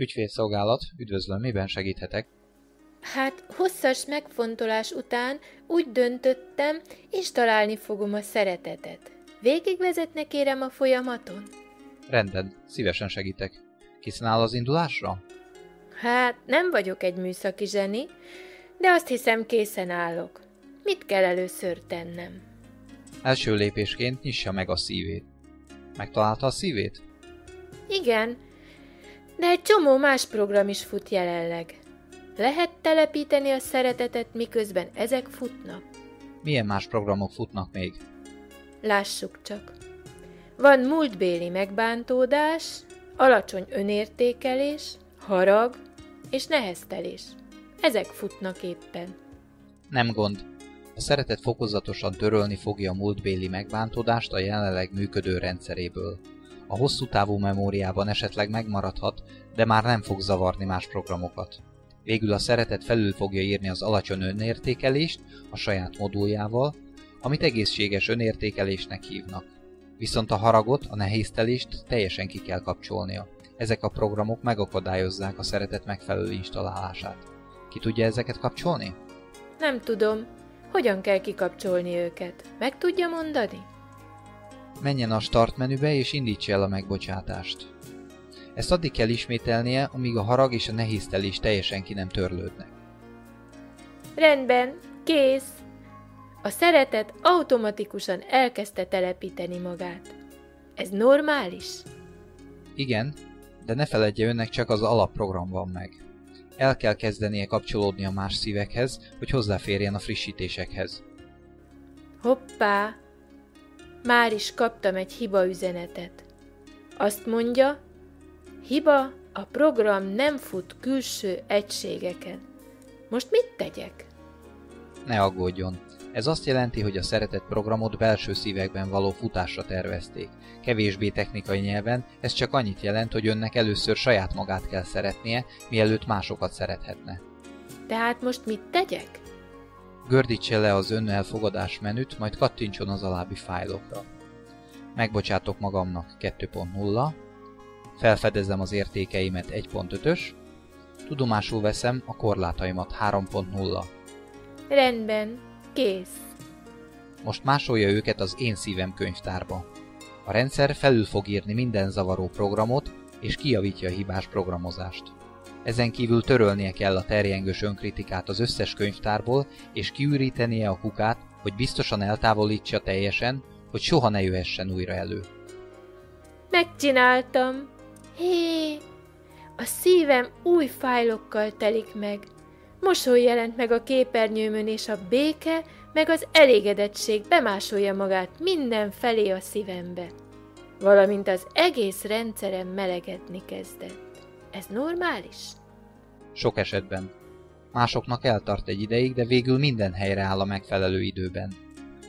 Ügyfélszolgálat, üdvözlöm, miben segíthetek? Hát hosszas megfontolás után úgy döntöttem, és találni fogom a szeretetet. Végigvezetne kérem a folyamaton? Rendben, szívesen segítek. Készen áll az indulásra? Hát nem vagyok egy műszaki zseni, de azt hiszem készen állok. Mit kell először tennem? Első lépésként nyissa meg a szívét. Megtalálta a szívét? Igen, de egy csomó más program is fut jelenleg. Lehet telepíteni a szeretetet, miközben ezek futnak? Milyen más programok futnak még? Lássuk csak. Van múltbéli megbántódás, alacsony önértékelés, harag és neheztelés. Ezek futnak éppen. Nem gond. A szeretet fokozatosan törölni fogja a múltbéli megbántódást a jelenleg működő rendszeréből. A hosszú távú memóriában esetleg megmaradhat, de már nem fog zavarni más programokat. Végül a szeretet felül fogja írni az alacsony önértékelést a saját moduljával, amit egészséges önértékelésnek hívnak. Viszont a haragot, a nehéztelést teljesen ki kell kapcsolnia. Ezek a programok megakadályozzák a szeretet megfelelő installálását. Ki tudja ezeket kapcsolni? Nem tudom. Hogyan kell kikapcsolni őket? Meg tudja mondani? Menjen a Start menübe és indítsa el a megbocsátást. Ezt addig kell ismételnie, amíg a harag és a nehéztelés teljesen ki nem törlődnek. Rendben, kész. A szeretet automatikusan elkezdte telepíteni magát. Ez normális? Igen, de ne feledje önnek csak az alapprogram van meg. El kell kezdenie kapcsolódni a más szívekhez, hogy hozzáférjen a frissítésekhez. Hoppá! Már is kaptam egy hiba üzenetet. Azt mondja, hiba, a program nem fut külső egységeken. Most mit tegyek? Ne aggódjon, ez azt jelenti, hogy a szeretett programot belső szívekben való futásra tervezték. Kevésbé technikai nyelven ez csak annyit jelent, hogy önnek először saját magát kell szeretnie, mielőtt másokat szerethetne. Tehát most mit tegyek? Gördítse le az elfogadás menüt, majd kattintson az alábbi fájlokra. Megbocsátok magamnak 2.0, felfedezem az értékeimet 1.5-ös, tudomásul veszem a korlátaimat 3.0. Rendben, kész. Most másolja őket az Én Szívem könyvtárba. A rendszer felül fog írni minden zavaró programot, és kijavítja a hibás programozást. Ezen kívül törölnie kell a terjengős önkritikát az összes könyvtárból, és kiürítenie a kukát, hogy biztosan eltávolítsa teljesen, hogy soha ne jöhessen újra elő. Megcsináltam! Hé! A szívem új fájlokkal telik meg. Mosoly jelent meg a képernyőmön, és a béke, meg az elégedettség bemásolja magát minden felé a szívembe. Valamint az egész rendszerem melegedni kezdett. Ez normális? Sok esetben. Másoknak eltart egy ideig, de végül minden helyre áll a megfelelő időben.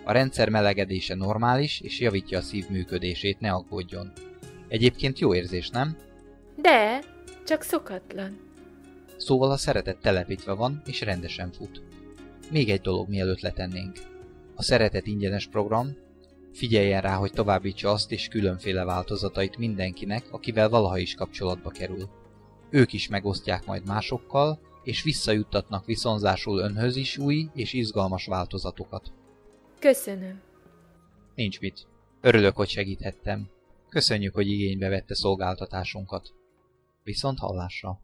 A rendszer melegedése normális, és javítja a szív működését, ne aggódjon. Egyébként jó érzés, nem? De, csak szokatlan. Szóval a szeretet telepítve van, és rendesen fut. Még egy dolog mielőtt letennénk. A szeretet ingyenes program, figyeljen rá, hogy továbbítsa azt és különféle változatait mindenkinek, akivel valaha is kapcsolatba kerül. Ők is megosztják majd másokkal, és visszajuttatnak viszonzásul önhöz is új és izgalmas változatokat. Köszönöm. Nincs mit. Örülök, hogy segíthettem. Köszönjük, hogy igénybe vette szolgáltatásunkat. Viszont hallásra.